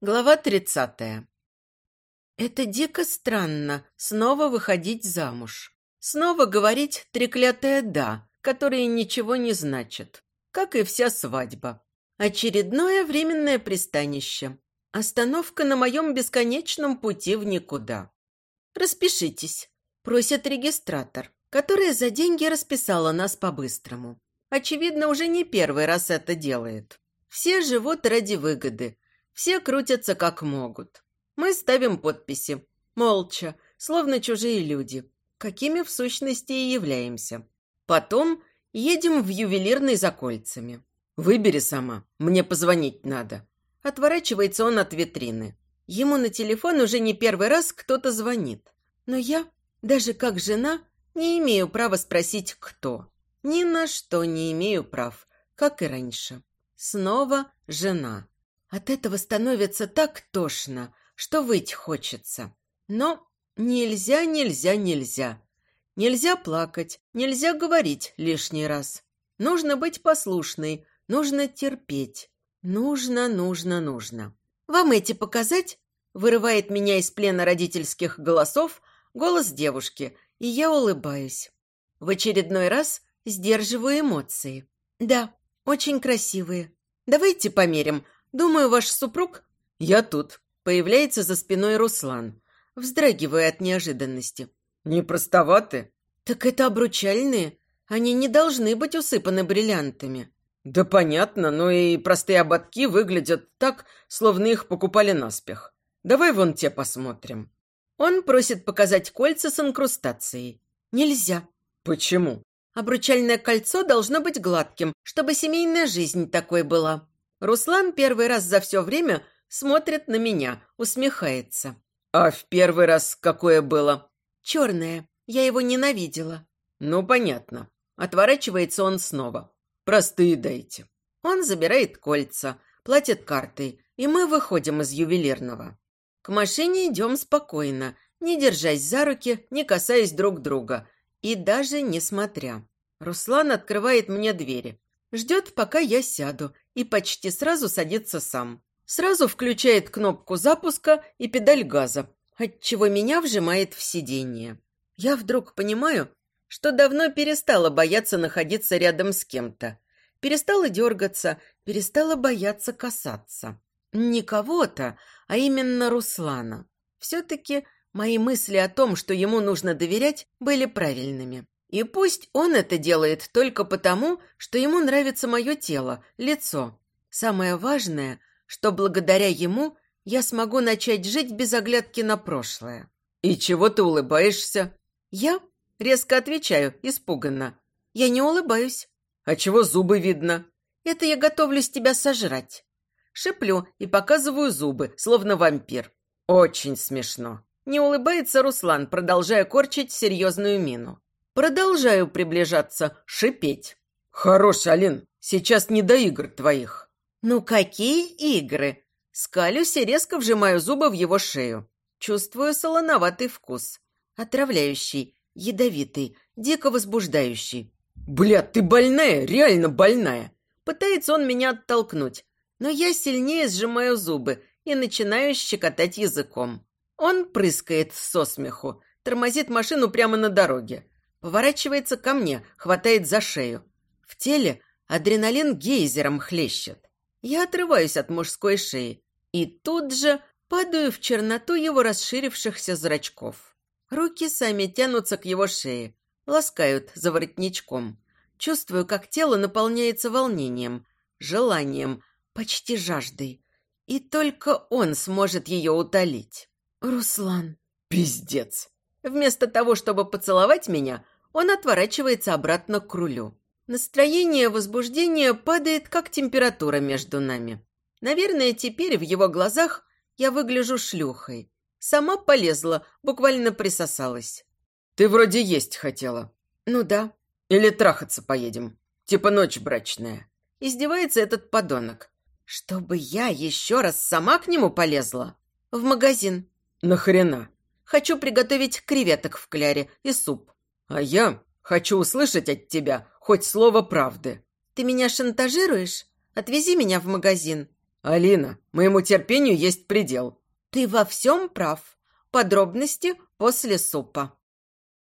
Глава тридцатая. Это дико странно снова выходить замуж. Снова говорить треклятое «да», которое ничего не значит. Как и вся свадьба. Очередное временное пристанище. Остановка на моем бесконечном пути в никуда. «Распишитесь», – просит регистратор, которая за деньги расписала нас по-быстрому. Очевидно, уже не первый раз это делает. Все живут ради выгоды – все крутятся как могут. Мы ставим подписи. Молча, словно чужие люди. Какими в сущности и являемся. Потом едем в ювелирный за кольцами. Выбери сама, мне позвонить надо. Отворачивается он от витрины. Ему на телефон уже не первый раз кто-то звонит. Но я, даже как жена, не имею права спросить, кто. Ни на что не имею прав, как и раньше. Снова жена. От этого становится так тошно, что выть хочется. Но нельзя, нельзя, нельзя. Нельзя плакать, нельзя говорить лишний раз. Нужно быть послушной, нужно терпеть. Нужно, нужно, нужно. Вам эти показать? Вырывает меня из плена родительских голосов голос девушки, и я улыбаюсь. В очередной раз сдерживаю эмоции. Да, очень красивые. Давайте померим, Думаю, ваш супруг...» «Я тут». Появляется за спиной Руслан, вздрагивая от неожиданности. «Не простоваты?» «Так это обручальные. Они не должны быть усыпаны бриллиантами». «Да понятно, но и простые ободки выглядят так, словно их покупали наспех. Давай вон те посмотрим». Он просит показать кольца с инкрустацией. «Нельзя». «Почему?» «Обручальное кольцо должно быть гладким, чтобы семейная жизнь такой была». Руслан первый раз за все время смотрит на меня, усмехается. «А в первый раз какое было?» «Черное. Я его ненавидела». «Ну, понятно». Отворачивается он снова. «Простые дайте». Он забирает кольца, платит картой, и мы выходим из ювелирного. К машине идем спокойно, не держась за руки, не касаясь друг друга и даже не смотря. Руслан открывает мне двери, ждет, пока я сяду, и почти сразу садится сам. Сразу включает кнопку запуска и педаль газа, отчего меня вжимает в сиденье. Я вдруг понимаю, что давно перестала бояться находиться рядом с кем-то. Перестала дергаться, перестала бояться касаться. Не кого-то, а именно Руслана. Все-таки мои мысли о том, что ему нужно доверять, были правильными. И пусть он это делает только потому, что ему нравится мое тело, лицо. Самое важное, что благодаря ему я смогу начать жить без оглядки на прошлое. «И чего ты улыбаешься?» «Я?» – резко отвечаю, испуганно. «Я не улыбаюсь». «А чего зубы видно?» «Это я готовлюсь тебя сожрать». Шиплю и показываю зубы, словно вампир. Очень смешно. Не улыбается Руслан, продолжая корчить серьезную мину. Продолжаю приближаться, шипеть. «Хорош, Алин, сейчас не до игр твоих». «Ну какие игры?» Скалюсь и резко вжимаю зубы в его шею. Чувствую солоноватый вкус. Отравляющий, ядовитый, дико возбуждающий. «Бля, ты больная, реально больная!» Пытается он меня оттолкнуть, но я сильнее сжимаю зубы и начинаю щекотать языком. Он прыскает со смеху, тормозит машину прямо на дороге. Поворачивается ко мне, хватает за шею. В теле адреналин гейзером хлещет. Я отрываюсь от мужской шеи и тут же падаю в черноту его расширившихся зрачков. Руки сами тянутся к его шее, ласкают за воротничком. Чувствую, как тело наполняется волнением, желанием, почти жаждой. И только он сможет ее утолить. «Руслан!» «Пиздец!» Вместо того, чтобы поцеловать меня, он отворачивается обратно к рулю. Настроение возбуждения падает, как температура между нами. Наверное, теперь в его глазах я выгляжу шлюхой. Сама полезла, буквально присосалась. «Ты вроде есть хотела». «Ну да». «Или трахаться поедем. Типа ночь брачная». Издевается этот подонок. «Чтобы я еще раз сама к нему полезла?» «В магазин». «Нахрена?» Хочу приготовить креветок в кляре и суп. А я хочу услышать от тебя хоть слово правды. Ты меня шантажируешь? Отвези меня в магазин. «Алина, моему терпению есть предел». «Ты во всем прав. Подробности после супа».